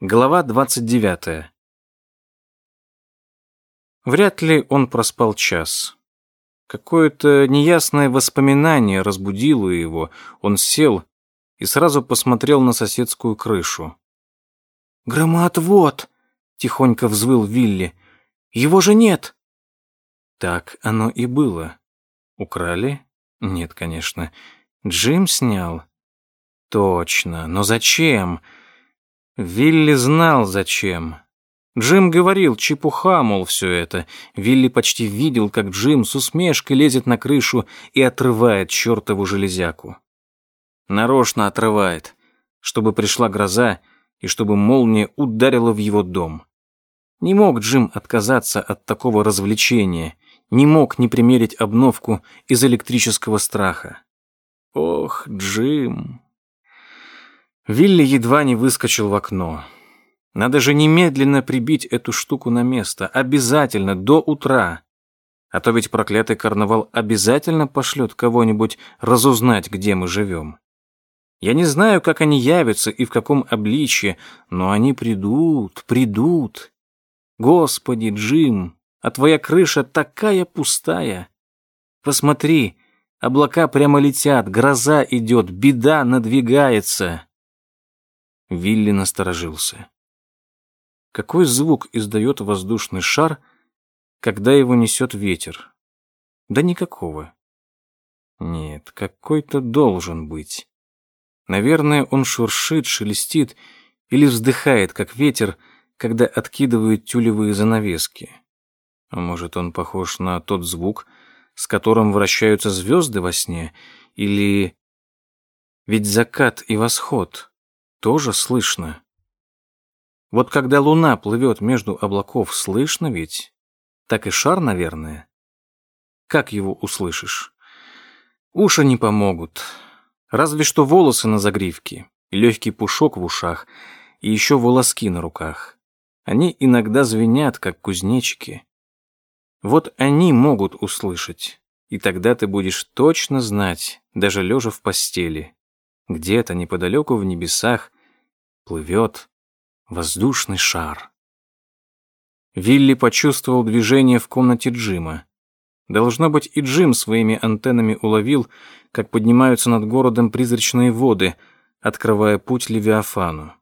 Глава 29. Вряд ли он проспал час. Какое-то неясное воспоминание разбудило его. Он сел и сразу посмотрел на соседскую крышу. «Громоотвод!» — тихонько взвыл Вилли. «Его же нет!» Так оно и было. Украли? Нет, конечно. Джим снял. Точно. Но зачем? Вилли знал, зачем. Джим говорил, чепуха, мол, все это. Вилли почти видел, как Джим с усмешкой лезет на крышу и отрывает чертову железяку. Нарочно отрывает, чтобы пришла гроза и чтобы молния ударила в его дом. Не мог Джим отказаться от такого развлечения, не мог не примерить обновку из электрического страха. Ох, Джим, Вилли едва не выскочил в окно. Надо же немедленно прибить эту штуку на место. Обязательно, до утра. А то ведь проклятый карнавал обязательно пошлет кого-нибудь разузнать, где мы живем. Я не знаю, как они явятся и в каком обличье, но они придут, придут. Господи, Джим, а твоя крыша такая пустая. Посмотри, облака прямо летят, гроза идет, беда надвигается. Вилли насторожился. Какой звук издает воздушный шар, когда его несет ветер? Да никакого. Нет, какой-то должен быть. Наверное, он шуршит, шелестит или вздыхает, как ветер, когда откидывают тюлевые занавески. А может, он похож на тот звук, с которым вращаются звезды во сне, или... Ведь закат и восход тоже слышно. Вот когда луна плывет между облаков, слышно ведь? Так и шар, наверное. Как его услышишь? Уши не помогут. Разве что волосы на загривке, легкий пушок в ушах и еще волоски на руках. Они иногда звенят, как кузнечики. Вот они могут услышать, и тогда ты будешь точно знать, даже лежа в постели. Где-то неподалеку в небесах плывет воздушный шар. Вилли почувствовал движение в комнате Джима. Должно быть, и Джим своими антеннами уловил, как поднимаются над городом призрачные воды, открывая путь Левиафану.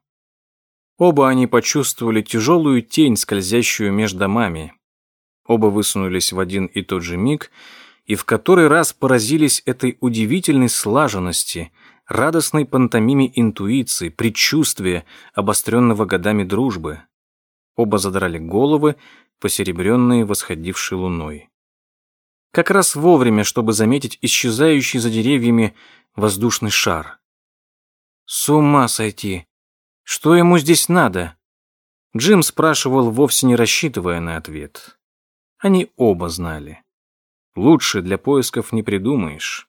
Оба они почувствовали тяжелую тень, скользящую между домами. Оба высунулись в один и тот же миг и в который раз поразились этой удивительной слаженности — радостной пантомиме интуиции, предчувствия, обостренного годами дружбы. Оба задрали головы, посеребренные восходившей луной. Как раз вовремя, чтобы заметить исчезающий за деревьями воздушный шар. С ума сойти! Что ему здесь надо? Джим спрашивал, вовсе не рассчитывая на ответ. Они оба знали. Лучше для поисков не придумаешь.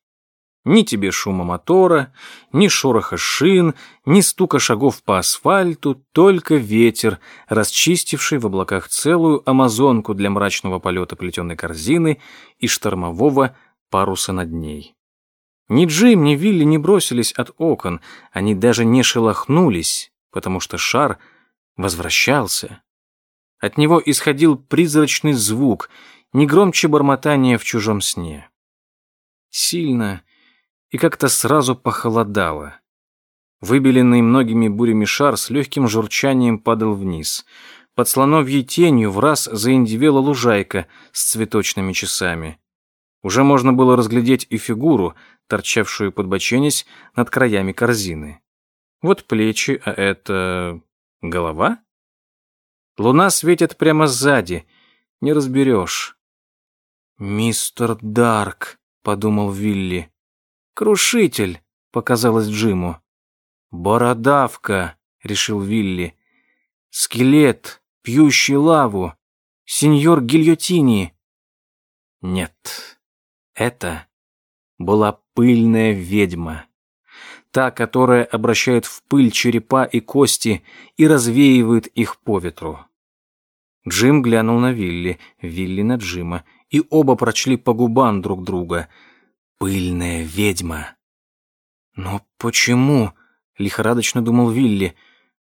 Ни тебе шума мотора, ни шороха шин, ни стука шагов по асфальту, только ветер, расчистивший в облаках целую амазонку для мрачного полета плетеной корзины и штормового паруса над ней. Ни Джим, ни Вилли не бросились от окон, они даже не шелохнулись, потому что шар возвращался. От него исходил призрачный звук, не громче бормотания в чужом сне. Сильно, и как-то сразу похолодало. Выбеленный многими бурями шар с легким журчанием падал вниз. Под слоновьей тенью в раз заиндивела лужайка с цветочными часами. Уже можно было разглядеть и фигуру, торчавшую под боченись над краями корзины. Вот плечи, а это... голова? Луна светит прямо сзади, не разберешь. «Мистер Дарк», — подумал Вилли. «Крушитель», — показалось Джиму. «Бородавка», — решил Вилли. «Скелет, пьющий лаву. Сеньор Гильотини». Нет, это была пыльная ведьма. Та, которая обращает в пыль черепа и кости и развеивает их по ветру. Джим глянул на Вилли, Вилли на Джима, и оба прочли по губам друг друга — Пыльная ведьма. Но почему? Лихорадочно думал Вилли.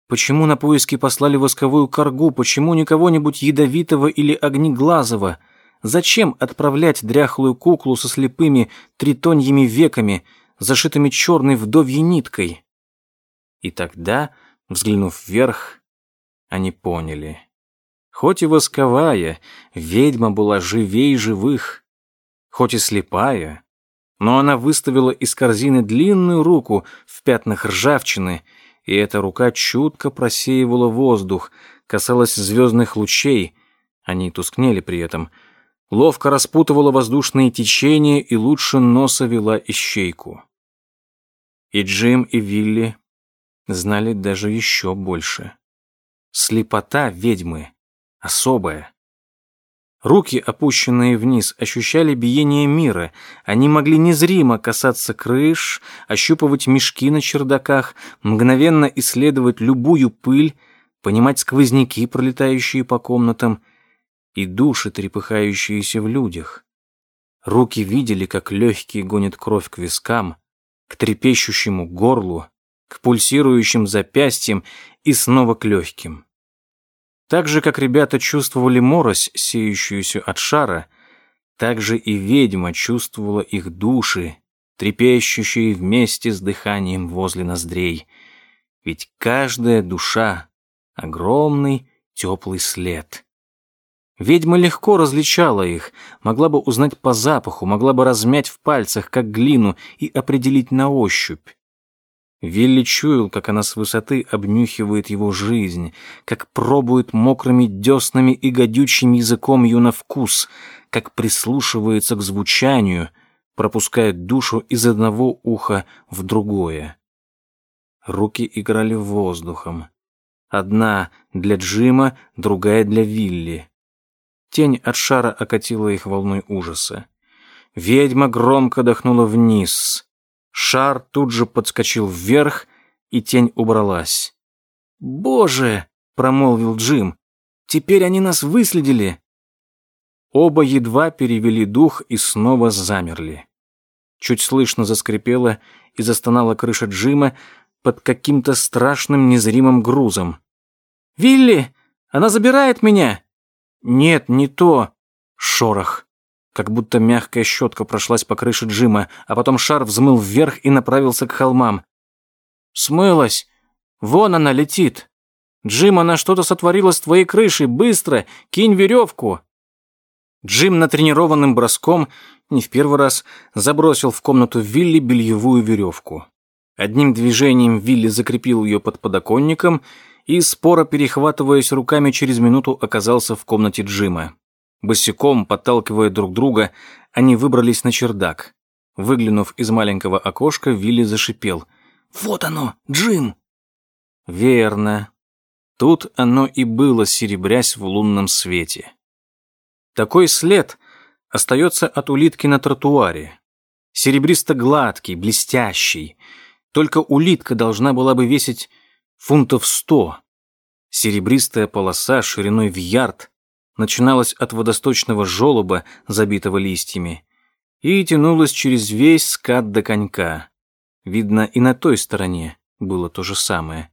Почему на поиски послали восковую коргу? Почему не кого-нибудь ядовитого или огнеглазого? Зачем отправлять дряхлую куклу со слепыми тритоньими веками, зашитыми черной вдовьей ниткой? И тогда, взглянув вверх, они поняли. Хоть и восковая, ведьма была живей живых. Хоть и слепая, но она выставила из корзины длинную руку в пятнах ржавчины, и эта рука чутко просеивала воздух, касалась звездных лучей, они тускнели при этом, ловко распутывала воздушные течения и лучше носа вела ищейку. И Джим, и Вилли знали даже еще больше. Слепота ведьмы особая. Руки, опущенные вниз, ощущали биение мира. Они могли незримо касаться крыш, ощупывать мешки на чердаках, мгновенно исследовать любую пыль, понимать сквозняки, пролетающие по комнатам, и души, трепыхающиеся в людях. Руки видели, как легкие гонят кровь к вискам, к трепещущему горлу, к пульсирующим запястьям и снова к легким. Так же, как ребята чувствовали морось, сеющуюся от шара, так же и ведьма чувствовала их души, трепещущие вместе с дыханием возле ноздрей. Ведь каждая душа — огромный теплый след. Ведьма легко различала их, могла бы узнать по запаху, могла бы размять в пальцах, как глину, и определить на ощупь. Вилли чуял, как она с высоты обнюхивает его жизнь, как пробует мокрыми деснами и гадючим языком ее на вкус, как прислушивается к звучанию, пропускает душу из одного уха в другое. Руки играли воздухом. Одна для Джима, другая для Вилли. Тень от шара окатила их волной ужаса. Ведьма громко дохнула вниз — Шар тут же подскочил вверх, и тень убралась. «Боже!» — промолвил Джим. «Теперь они нас выследили!» Оба едва перевели дух и снова замерли. Чуть слышно заскрипела и застонала крыша Джима под каким-то страшным незримым грузом. «Вилли! Она забирает меня!» «Нет, не то!» Шорох как будто мягкая щетка прошлась по крыше Джима, а потом шар взмыл вверх и направился к холмам. «Смылась! Вон она летит! Джим, она что-то сотворила с твоей крышей! Быстро! Кинь веревку!» Джим натренированным броском, не в первый раз, забросил в комнату Вилли бельевую веревку. Одним движением Вилли закрепил ее под подоконником и, споро перехватываясь руками, через минуту оказался в комнате Джима. Босиком, подталкивая друг друга, они выбрались на чердак. Выглянув из маленького окошка, Вилли зашипел. «Вот оно, Джим!» «Верно. Тут оно и было, серебрясь в лунном свете. Такой след остается от улитки на тротуаре. Серебристо-гладкий, блестящий. Только улитка должна была бы весить фунтов сто. Серебристая полоса шириной в ярд начиналась от водосточного желоба, забитого листьями, и тянулась через весь скат до конька. Видно, и на той стороне было то же самое.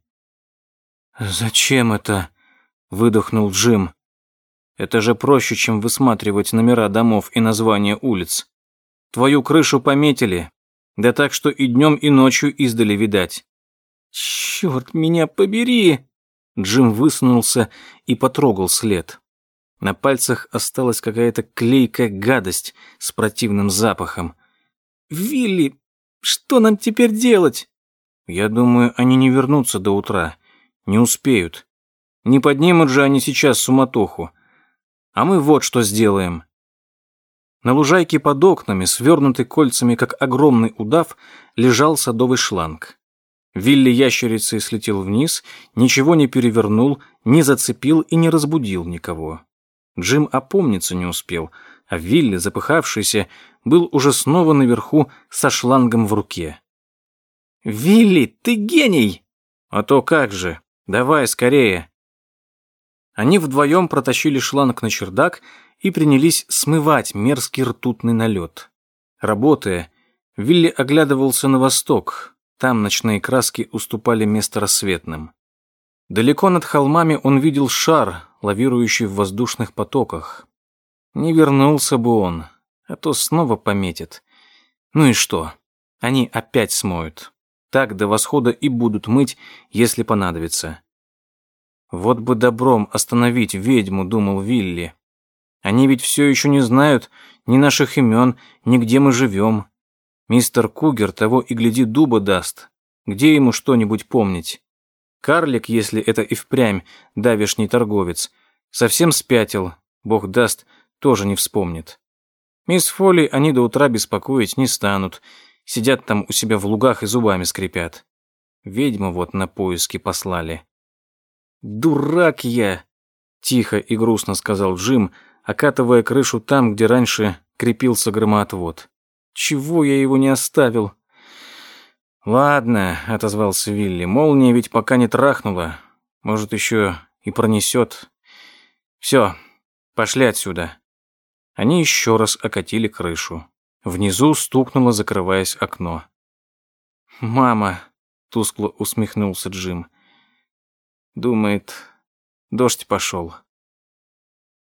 «Зачем это?» — выдохнул Джим. «Это же проще, чем высматривать номера домов и названия улиц. Твою крышу пометили, да так, что и днем, и ночью издали видать». «Черт меня побери!» Джим высунулся и потрогал след. На пальцах осталась какая-то клейкая гадость с противным запахом. «Вилли, что нам теперь делать?» «Я думаю, они не вернутся до утра. Не успеют. Не поднимут же они сейчас суматоху. А мы вот что сделаем». На лужайке под окнами, свернутый кольцами, как огромный удав, лежал садовый шланг. Вилли ящерицей слетел вниз, ничего не перевернул, не зацепил и не разбудил никого. Джим опомниться не успел, а Вилли, запыхавшийся, был уже снова наверху со шлангом в руке. «Вилли, ты гений!» «А то как же! Давай скорее!» Они вдвоем протащили шланг на чердак и принялись смывать мерзкий ртутный налет. Работая, Вилли оглядывался на восток. Там ночные краски уступали место рассветным. Далеко над холмами он видел шар, лавирующий в воздушных потоках. Не вернулся бы он, а то снова пометит. Ну и что? Они опять смоют. Так до восхода и будут мыть, если понадобится. Вот бы добром остановить ведьму, думал Вилли. Они ведь все еще не знают ни наших имен, ни где мы живем. Мистер Кугер того и гляди дуба даст. Где ему что-нибудь помнить? Карлик, если это и впрямь давишний торговец, совсем спятил, бог даст, тоже не вспомнит. Мисс Фолли они до утра беспокоить не станут, сидят там у себя в лугах и зубами скрипят. Ведьму вот на поиски послали. «Дурак я!» — тихо и грустно сказал Джим, окатывая крышу там, где раньше крепился громоотвод. «Чего я его не оставил?» «Ладно», — отозвался Вилли, — «молния ведь пока не трахнула. Может, еще и пронесет. Все, пошли отсюда». Они еще раз окатили крышу. Внизу стукнуло, закрываясь окно. «Мама», — тускло усмехнулся Джим, — «думает, дождь пошел».